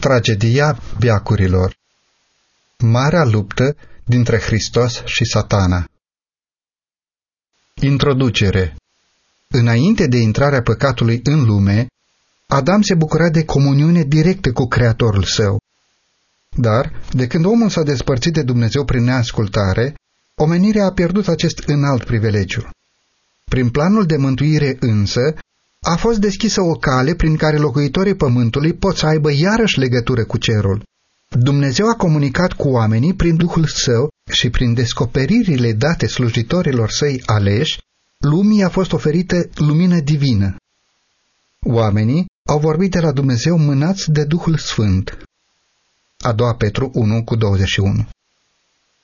Tragedia viacurilor Marea luptă dintre Hristos și satana Introducere Înainte de intrarea păcatului în lume, Adam se bucura de comuniune directă cu Creatorul său. Dar, de când omul s-a despărțit de Dumnezeu prin neascultare, omenirea a pierdut acest înalt privilegiu. Prin planul de mântuire însă, a fost deschisă o cale prin care locuitorii pământului pot să aibă iarăși legătură cu cerul. Dumnezeu a comunicat cu oamenii prin Duhul Său și prin descoperirile date slujitorilor săi aleși, lumii a fost oferită lumină divină. Oamenii au vorbit de la Dumnezeu mânați de Duhul Sfânt. A doua Petru 1 cu 21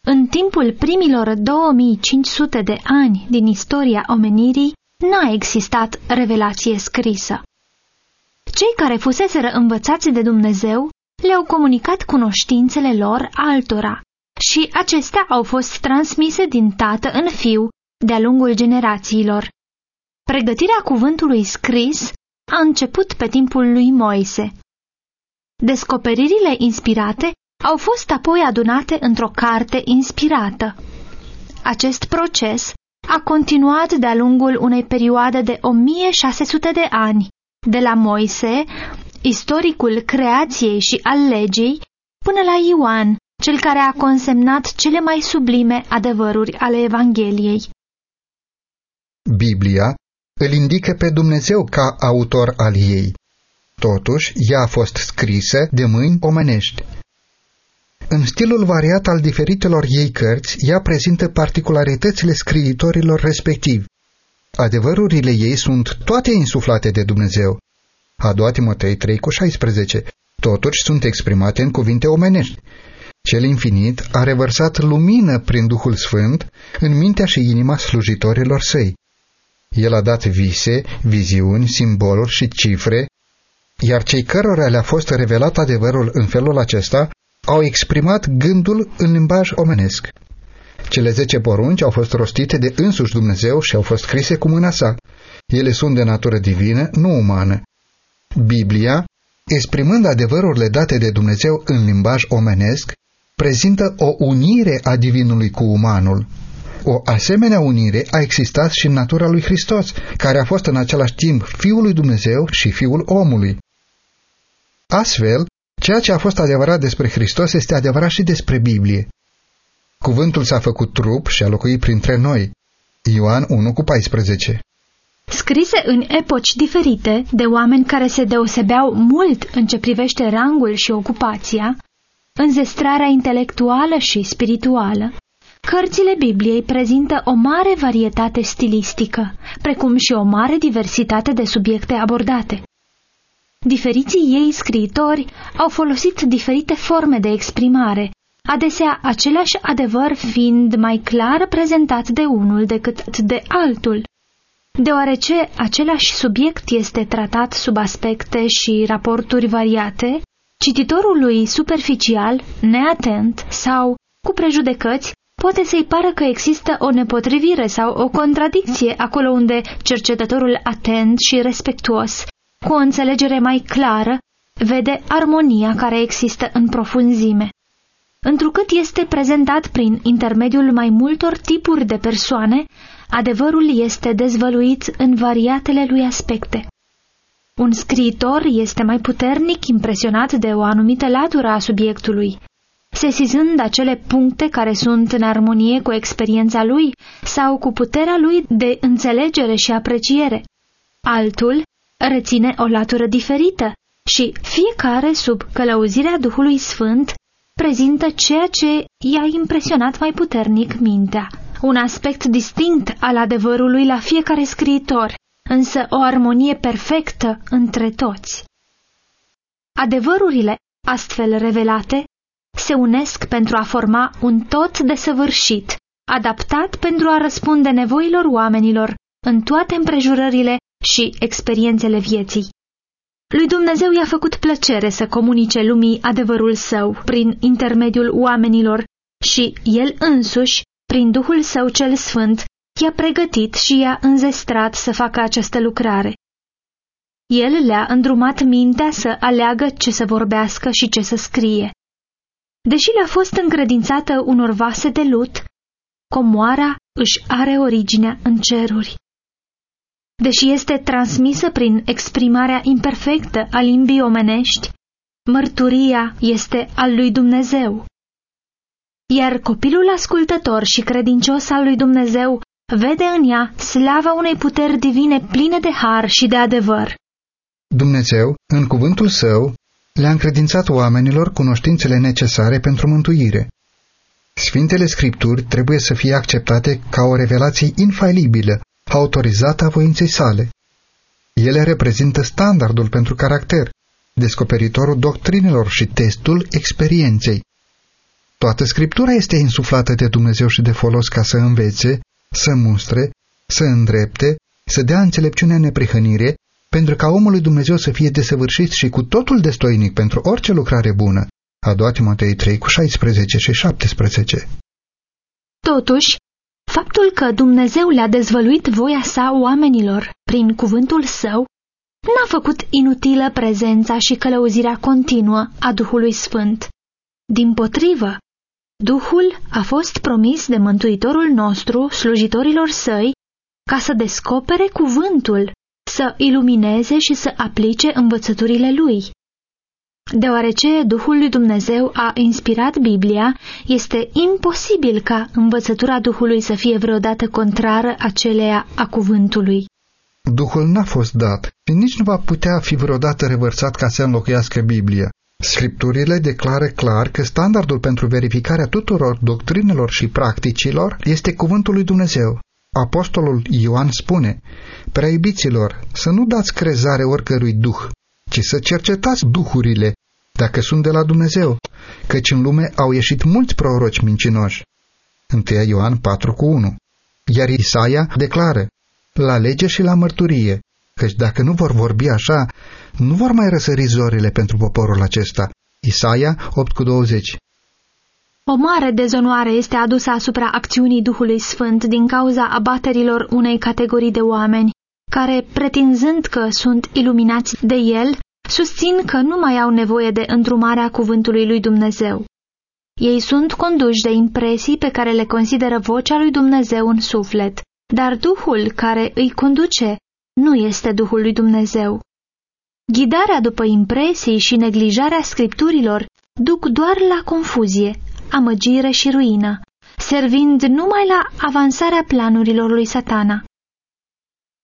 În timpul primilor 2500 de ani din istoria omenirii, n-a existat revelație scrisă. Cei care fuseseră învățați de Dumnezeu le-au comunicat cunoștințele lor altora și acestea au fost transmise din tată în fiu de-a lungul generațiilor. Pregătirea cuvântului scris a început pe timpul lui Moise. Descoperirile inspirate au fost apoi adunate într-o carte inspirată. Acest proces a continuat de-a lungul unei perioade de 1600 de ani, de la Moise, istoricul creației și al legii, până la Ioan, cel care a consemnat cele mai sublime adevăruri ale Evangheliei. Biblia îl indică pe Dumnezeu ca autor al ei. Totuși, ea a fost scrisă de mâini omenești. În stilul variat al diferitelor ei cărți, ea prezintă particularitățile scriitorilor respectivi. Adevărurile ei sunt toate insuflate de Dumnezeu. A doua Timotei 3 cu 16. Totuși sunt exprimate în cuvinte omenești. Cel infinit a revărsat lumină prin Duhul Sfânt în mintea și inima slujitorilor săi. El a dat vise, viziuni, simboluri și cifre, iar cei cărora le-a fost revelat adevărul în felul acesta au exprimat gândul în limbaj omenesc. Cele zece porunci au fost rostite de însuși Dumnezeu și au fost scrise cu mâna sa. Ele sunt de natură divină, nu umană. Biblia, exprimând adevărurile date de Dumnezeu în limbaj omenesc, prezintă o unire a divinului cu umanul. O asemenea unire a existat și în natura lui Hristos, care a fost în același timp Fiul lui Dumnezeu și Fiul omului. Astfel, Ceea ce a fost adevărat despre Hristos este adevărat și despre Biblie. Cuvântul s-a făcut trup și a locuit printre noi. Ioan 1 cu 14 Scrise în epoci diferite de oameni care se deosebeau mult în ce privește rangul și ocupația, înzestrarea intelectuală și spirituală, Cărțile Bibliei prezintă o mare varietate stilistică, precum și o mare diversitate de subiecte abordate. Diferiții ei scriitori au folosit diferite forme de exprimare, adesea același adevăr fiind mai clar prezentat de unul decât de altul. Deoarece același subiect este tratat sub aspecte și raporturi variate, cititorului superficial, neatent sau cu prejudecăți poate să-i pară că există o nepotrivire sau o contradicție acolo unde cercetătorul atent și respectuos cu o înțelegere mai clară, vede armonia care există în profunzime. Întrucât este prezentat prin intermediul mai multor tipuri de persoane, adevărul este dezvăluit în variatele lui aspecte. Un scriitor este mai puternic impresionat de o anumită latură a subiectului, sesizând acele puncte care sunt în armonie cu experiența lui sau cu puterea lui de înțelegere și apreciere. Altul reține o latură diferită și fiecare, sub călăuzirea Duhului Sfânt, prezintă ceea ce i-a impresionat mai puternic mintea. Un aspect distinct al adevărului la fiecare scriitor, însă o armonie perfectă între toți. Adevărurile, astfel revelate, se unesc pentru a forma un tot desăvârșit, adaptat pentru a răspunde nevoilor oamenilor în toate împrejurările și experiențele vieții. Lui Dumnezeu i-a făcut plăcere să comunice lumii adevărul său prin intermediul oamenilor și el însuși, prin Duhul său cel sfânt, i-a pregătit și i-a înzestrat să facă această lucrare. El le-a îndrumat mintea să aleagă ce să vorbească și ce să scrie. Deși le-a fost încredințată unor vase de lut, comoara își are originea în ceruri. Deși este transmisă prin exprimarea imperfectă a limbii omenești, mărturia este al lui Dumnezeu. Iar copilul ascultător și credincios al lui Dumnezeu vede în ea slava unei puteri divine pline de har și de adevăr. Dumnezeu, în cuvântul său, le-a încredințat oamenilor cunoștințele necesare pentru mântuire. Sfintele Scripturi trebuie să fie acceptate ca o revelație infailibilă, autorizată a voinței sale. Ele reprezintă standardul pentru caracter, descoperitorul doctrinelor și testul experienței. Toată Scriptura este insuflată de Dumnezeu și de folos ca să învețe, să mustre, să îndrepte, să dea înțelepciunea neprihănire, pentru ca omul lui Dumnezeu să fie desăvârșit și cu totul destoinic pentru orice lucrare bună. A doua Timotei 3 cu 16 și 17. Totuși, faptul că Dumnezeu le-a dezvăluit voia sa oamenilor prin cuvântul său, n-a făcut inutilă prezența și călăuzirea continuă a Duhului Sfânt. Din potrivă, Duhul a fost promis de Mântuitorul nostru slujitorilor săi ca să descopere cuvântul, să ilumineze și să aplice învățăturile lui. Deoarece Duhul lui Dumnezeu a inspirat Biblia, este imposibil ca învățătura Duhului să fie vreodată contrară aceleia a cuvântului. Duhul n-a fost dat și nici nu va putea fi vreodată revărsat ca să înlocuiască Biblia. Scripturile declară clar că standardul pentru verificarea tuturor doctrinelor și practicilor este cuvântul lui Dumnezeu. Apostolul Ioan spune, Prea iubiților, să nu dați crezare oricărui duh, ci să cercetați duhurile, dacă sunt de la Dumnezeu, căci în lume au ieșit mulți proroci mincinoși. 1 Ioan 4 cu 1 Iar Isaia declară, la lege și la mărturie, căci dacă nu vor vorbi așa, nu vor mai răsări zorile pentru poporul acesta. Isaia 8 cu 20 O mare dezonoare este adusă asupra acțiunii Duhului Sfânt din cauza abaterilor unei categorii de oameni, care, pretinzând că sunt iluminați de el, susțin că nu mai au nevoie de îndrumarea cuvântului lui Dumnezeu. Ei sunt conduși de impresii pe care le consideră vocea lui Dumnezeu în suflet, dar Duhul care îi conduce nu este Duhul lui Dumnezeu. Ghidarea după impresii și neglijarea scripturilor duc doar la confuzie, amăgire și ruină, servind numai la avansarea planurilor lui satana.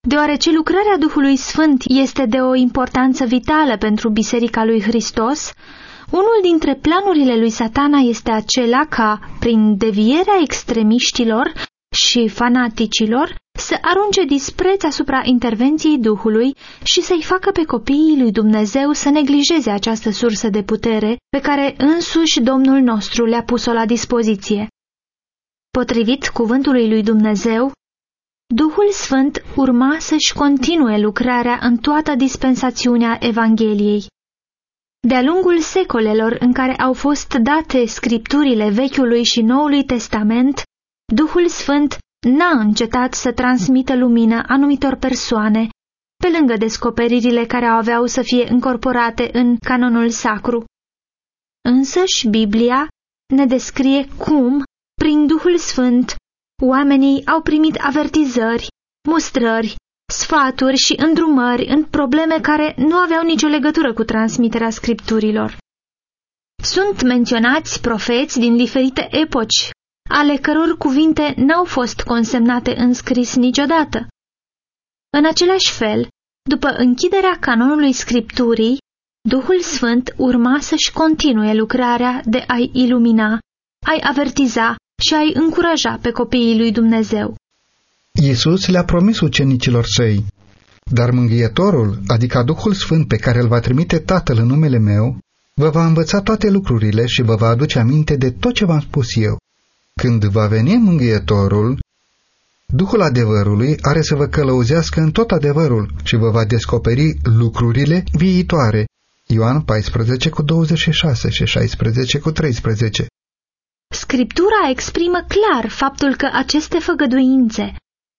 Deoarece lucrarea Duhului Sfânt este de o importanță vitală pentru Biserica lui Hristos, unul dintre planurile lui satana este acela ca, prin devierea extremiștilor și fanaticilor, să arunce dispreț asupra intervenției Duhului și să-i facă pe copiii lui Dumnezeu să neglijeze această sursă de putere pe care însuși Domnul nostru le-a pus-o la dispoziție. Potrivit cuvântului lui Dumnezeu, Duhul Sfânt urma să-și continue lucrarea în toată dispensațiunea Evangheliei. De-a lungul secolelor în care au fost date scripturile Vechiului și Noului Testament, Duhul Sfânt n-a încetat să transmită lumină anumitor persoane, pe lângă descoperirile care aveau să fie încorporate în canonul sacru. Însăși Biblia ne descrie cum, prin Duhul Sfânt, oamenii au primit avertizări, mustrări, sfaturi și îndrumări în probleme care nu aveau nicio legătură cu transmiterea scripturilor. Sunt menționați profeți din diferite epoci, ale căror cuvinte n-au fost consemnate în scris niciodată. În același fel, după închiderea canonului scripturii, Duhul Sfânt urma să-și continue lucrarea de a-i ilumina, a-i avertiza și a-i încuraja pe copiii lui Dumnezeu. Iisus le-a promis ucenicilor săi, dar mângâietorul, adică Duhul Sfânt pe care îl va trimite Tatăl în numele meu, vă va învăța toate lucrurile și vă va aduce aminte de tot ce v-am spus eu. Când va veni mângâietorul, Duhul adevărului are să vă călăuzească în tot adevărul și vă va descoperi lucrurile viitoare. Ioan 14 cu 26 și 16 cu 13 Scriptura exprimă clar faptul că aceste făgăduințe,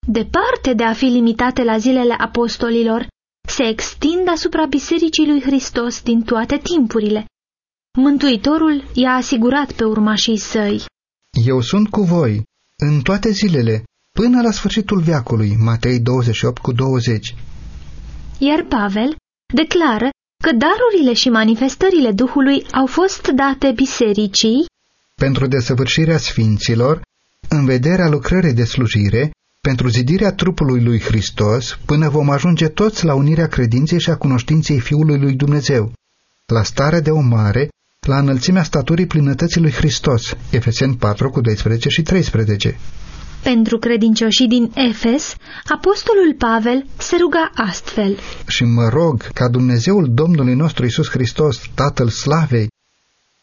departe de a fi limitate la zilele apostolilor, se extind asupra Bisericii lui Hristos din toate timpurile. Mântuitorul i-a asigurat pe urmașii săi. Eu sunt cu voi în toate zilele, până la sfârșitul veacului, Matei 28 cu 20. Iar Pavel declară că darurile și manifestările Duhului au fost date bisericii pentru desăvârșirea sfinților, în vederea lucrării de slujire, pentru zidirea trupului lui Hristos, până vom ajunge toți la unirea credinței și a cunoștinței Fiului lui Dumnezeu, la starea de o mare, la înălțimea staturii plinătății lui Hristos, Efeseni 4 cu 12 și 13. Pentru credincioșii din Efes, apostolul Pavel se ruga astfel. Și mă rog ca Dumnezeul Domnului nostru Isus Hristos, Tatăl Slavei,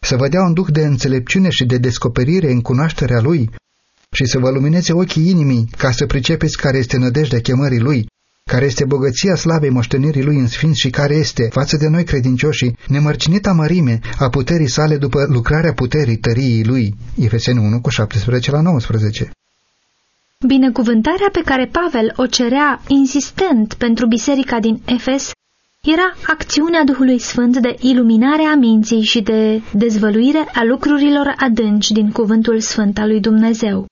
să vă dea un duh de înțelepciune și de descoperire în cunoașterea Lui și să vă lumineze ochii inimii ca să pricepeți care este nădejdea chemării Lui, care este bogăția slavei moștenirii Lui în sfinț și care este, față de noi credincioșii, nemărcinita mărime a puterii sale după lucrarea puterii tăriei Lui. Efeseni 1 cu 17 la 19. Binecuvântarea pe care Pavel o cerea insistent pentru biserica din Efes era acțiunea Duhului Sfânt de iluminare a minții și de dezvăluire a lucrurilor adânci din cuvântul sfânt al lui Dumnezeu.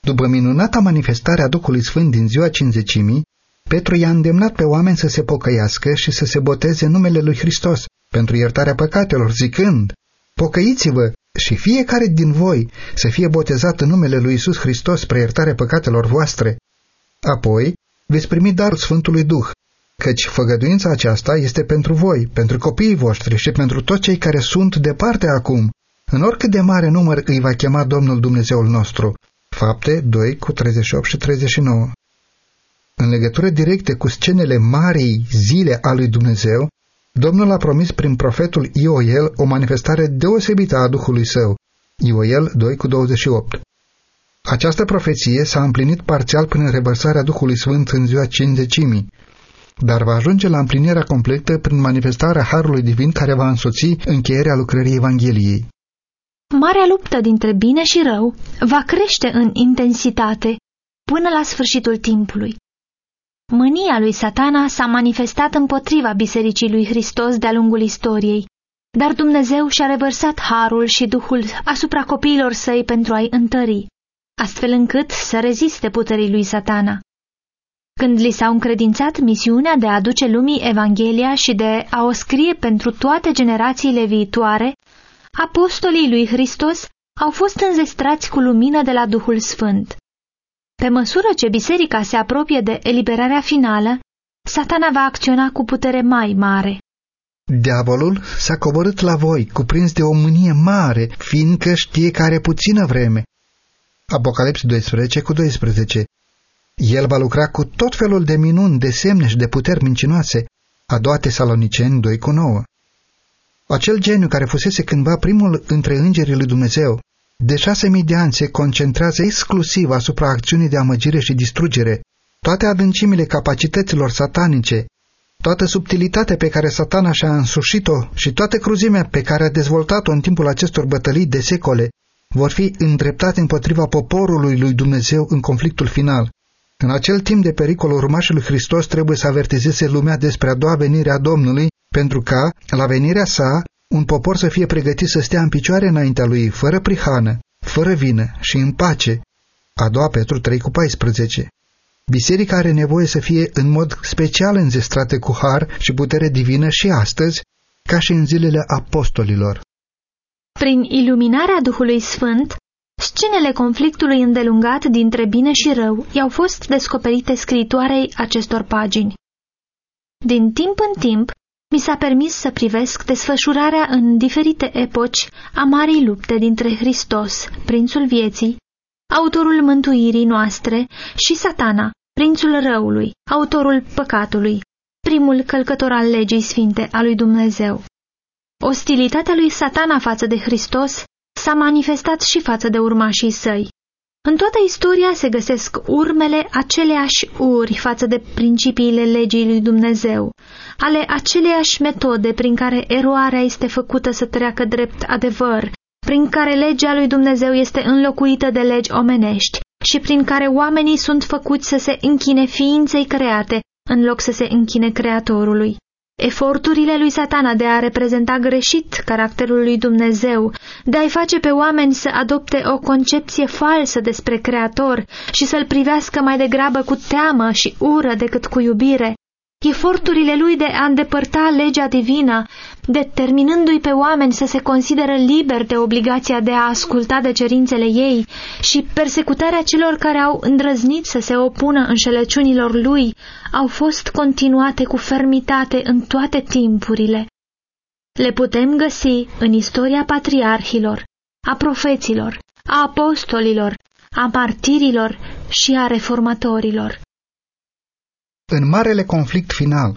După minunata manifestare a Duhului Sfânt din ziua cinzecimii, Petru i-a îndemnat pe oameni să se pocăiască și să se boteze în numele lui Hristos pentru iertarea păcatelor, zicând, Pocăiți-vă și fiecare din voi să fie botezat în numele lui Isus Hristos spre iertarea păcatelor voastre. Apoi veți primi darul Sfântului Duh, căci făgăduința aceasta este pentru voi, pentru copiii voștri și pentru toți cei care sunt departe acum, în oricât de mare număr îi va chema Domnul Dumnezeul nostru. Fapte 2 cu 38 și 39 În legătură directe cu scenele marii zile a lui Dumnezeu, Domnul a promis prin profetul Ioel o manifestare deosebită a Duhului Său. Ioel 2 cu 28 Această profeție s-a împlinit parțial prin revărsarea Duhului Sfânt în ziua cincizecimii, dar va ajunge la împlinirea completă prin manifestarea Harului Divin care va însoți încheierea lucrării Evangheliei. Marea luptă dintre bine și rău va crește în intensitate până la sfârșitul timpului. Mânia lui satana s-a manifestat împotriva Bisericii lui Hristos de-a lungul istoriei, dar Dumnezeu și-a revărsat harul și duhul asupra copiilor săi pentru a-i întări, astfel încât să reziste puterii lui satana. Când li s-au încredințat misiunea de a aduce lumii Evanghelia și de a o scrie pentru toate generațiile viitoare, apostolii lui Hristos au fost înzestrați cu lumină de la Duhul Sfânt. Pe măsură ce biserica se apropie de eliberarea finală, satana va acționa cu putere mai mare. Diavolul s-a coborât la voi, cuprins de o mânie mare, fiindcă știe că are puțină vreme. Apocalips 12 cu 12 El va lucra cu tot felul de minuni, de semne și de puteri mincinoase. A doua Tesaloniceni 2 cu 9 Acel geniu care fusese cândva primul între îngerii lui Dumnezeu, de șase mii de ani se concentrează exclusiv asupra acțiunii de amăgire și distrugere. Toate adâncimile capacităților satanice, toată subtilitatea pe care satana și-a însușit-o și toată cruzimea pe care a dezvoltat-o în timpul acestor bătălii de secole vor fi îndreptate împotriva poporului lui Dumnezeu în conflictul final. În acel timp de pericol, urmașul lui Hristos trebuie să avertizeze lumea despre a doua venire a Domnului, pentru ca, la venirea sa, un popor să fie pregătit să stea în picioare înaintea lui, fără prihană, fără vină și în pace. A doua Petru 3 cu 14 Biserica are nevoie să fie în mod special înzestrată cu har și putere divină și astăzi, ca și în zilele apostolilor. Prin iluminarea Duhului Sfânt, scenele conflictului îndelungat dintre bine și rău i-au fost descoperite scritoarei acestor pagini. Din timp în timp, mi s-a permis să privesc desfășurarea în diferite epoci a marii lupte dintre Hristos, prințul vieții, autorul mântuirii noastre, și satana, prințul răului, autorul păcatului, primul călcător al legii sfinte a lui Dumnezeu. Ostilitatea lui satana față de Hristos s-a manifestat și față de urmașii săi. În toată istoria se găsesc urmele aceleași uri față de principiile legii lui Dumnezeu, ale aceleiași metode prin care eroarea este făcută să treacă drept adevăr, prin care legea lui Dumnezeu este înlocuită de legi omenești și prin care oamenii sunt făcuți să se închine ființei create în loc să se închine Creatorului. Eforturile lui satana de a reprezenta greșit caracterul lui Dumnezeu, de a-i face pe oameni să adopte o concepție falsă despre Creator și să-l privească mai degrabă cu teamă și ură decât cu iubire, eforturile lui de a îndepărta legea divină, determinându-i pe oameni să se consideră liberi de obligația de a asculta de cerințele ei și persecutarea celor care au îndrăznit să se opună înșelăciunilor lui, au fost continuate cu fermitate în toate timpurile. Le putem găsi în istoria patriarhilor, a profeților, a apostolilor, a martirilor și a reformatorilor. În marele conflict final,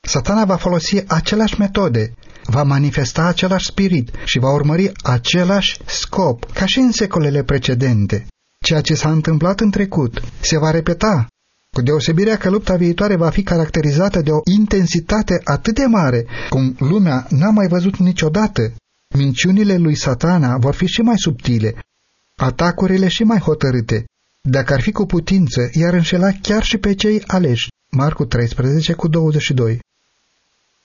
satana va folosi aceleași metode, va manifesta același spirit și va urmări același scop ca și în secolele precedente. Ceea ce s-a întâmplat în trecut se va repeta, cu deosebirea că lupta viitoare va fi caracterizată de o intensitate atât de mare cum lumea n-a mai văzut niciodată. Minciunile lui satana vor fi și mai subtile, atacurile și mai hotărâte, dacă ar fi cu putință, iar înșela chiar și pe cei aleși. Marcu 13 cu 22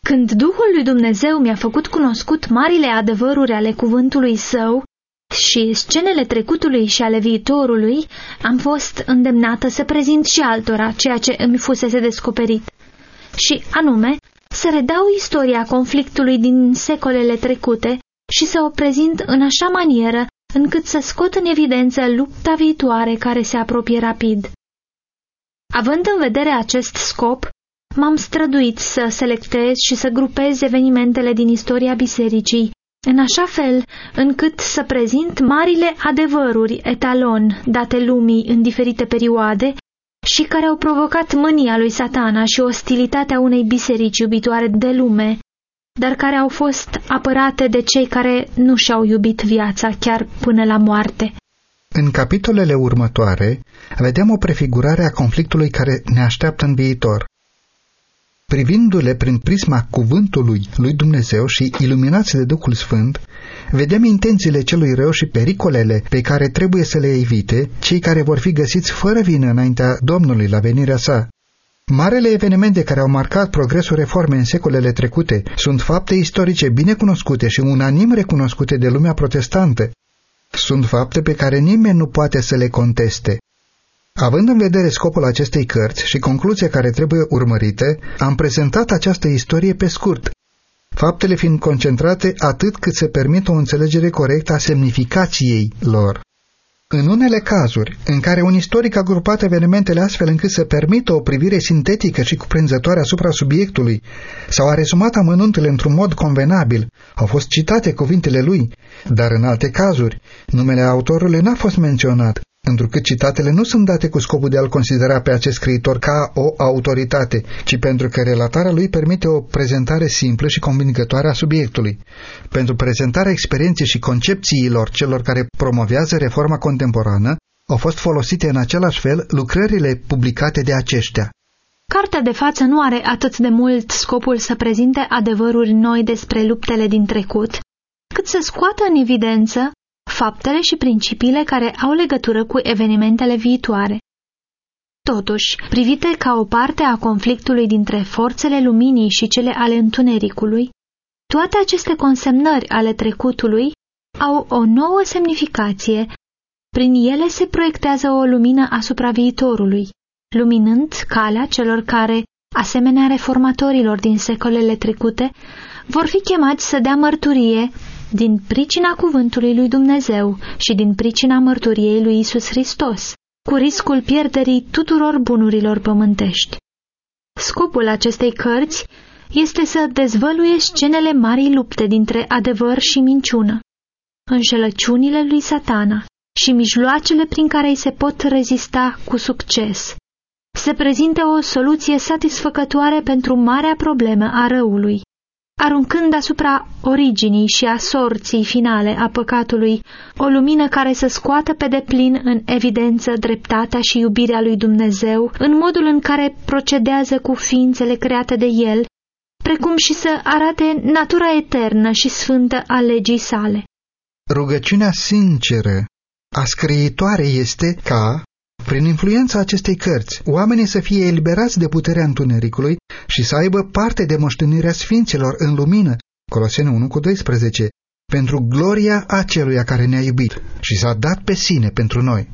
Când Duhul lui Dumnezeu mi-a făcut cunoscut marile adevăruri ale cuvântului său și scenele trecutului și ale viitorului, am fost îndemnată să prezint și altora ceea ce îmi fusese descoperit. Și anume, să redau istoria conflictului din secolele trecute și să o prezint în așa manieră încât să scot în evidență lupta viitoare care se apropie rapid. Având în vedere acest scop, m-am străduit să selectez și să grupez evenimentele din istoria bisericii, în așa fel încât să prezint marile adevăruri etalon date lumii în diferite perioade și care au provocat mânia lui satana și ostilitatea unei biserici iubitoare de lume, dar care au fost apărate de cei care nu și-au iubit viața chiar până la moarte. În capitolele următoare, vedem o prefigurare a conflictului care ne așteaptă în viitor. Privindu-le prin prisma cuvântului lui Dumnezeu și iluminați de Duhul Sfânt, vedem intențiile celui rău și pericolele pe care trebuie să le evite cei care vor fi găsiți fără vină înaintea Domnului la venirea sa. Marele evenimente care au marcat progresul reformei în secolele trecute sunt fapte istorice bine cunoscute și unanim recunoscute de lumea protestantă. Sunt fapte pe care nimeni nu poate să le conteste. Având în vedere scopul acestei cărți și concluzia care trebuie urmărite, am prezentat această istorie pe scurt, faptele fiind concentrate atât cât se permite o înțelegere corectă a semnificației lor. În unele cazuri, în care un istoric a grupat evenimentele astfel încât să permită o privire sintetică și cuprinzătoare asupra subiectului, sau a rezumat amănuntele într-un mod convenabil, au fost citate cuvintele lui, dar în alte cazuri, numele autorului n-a fost menționat, întrucât citatele nu sunt date cu scopul de a-l considera pe acest scriitor ca o autoritate, ci pentru că relatarea lui permite o prezentare simplă și convingătoare a subiectului. Pentru prezentarea experienței și concepțiilor celor care promovează reforma contemporană, au fost folosite în același fel lucrările publicate de aceștia. Cartea de față nu are atât de mult scopul să prezinte adevăruri noi despre luptele din trecut, cât să scoată în evidență faptele și principiile care au legătură cu evenimentele viitoare. Totuși, privite ca o parte a conflictului dintre forțele luminii și cele ale întunericului, toate aceste consemnări ale trecutului au o nouă semnificație, prin ele se proiectează o lumină asupra viitorului, luminând calea celor care, asemenea reformatorilor din secolele trecute, vor fi chemați să dea mărturie din pricina cuvântului lui Dumnezeu și din pricina mărturiei lui Isus Hristos, cu riscul pierderii tuturor bunurilor pământești. Scopul acestei cărți este să dezvăluie scenele marii lupte dintre adevăr și minciună, înșelăciunile lui satana și mijloacele prin care îi se pot rezista cu succes. Se prezinte o soluție satisfăcătoare pentru marea problemă a răului, aruncând asupra originii și a sorții finale a păcatului o lumină care să scoată pe deplin în evidență dreptatea și iubirea lui Dumnezeu în modul în care procedează cu ființele create de el, precum și să arate natura eternă și sfântă a legii sale. Rugăciunea sinceră a scriitoare este ca, prin influența acestei cărți, oamenii să fie eliberați de puterea întunericului și să aibă parte de moștenirea sfinților în lumină, Colosene 1 cu 12, pentru gloria aceluia care ne-a iubit și s-a dat pe sine pentru noi.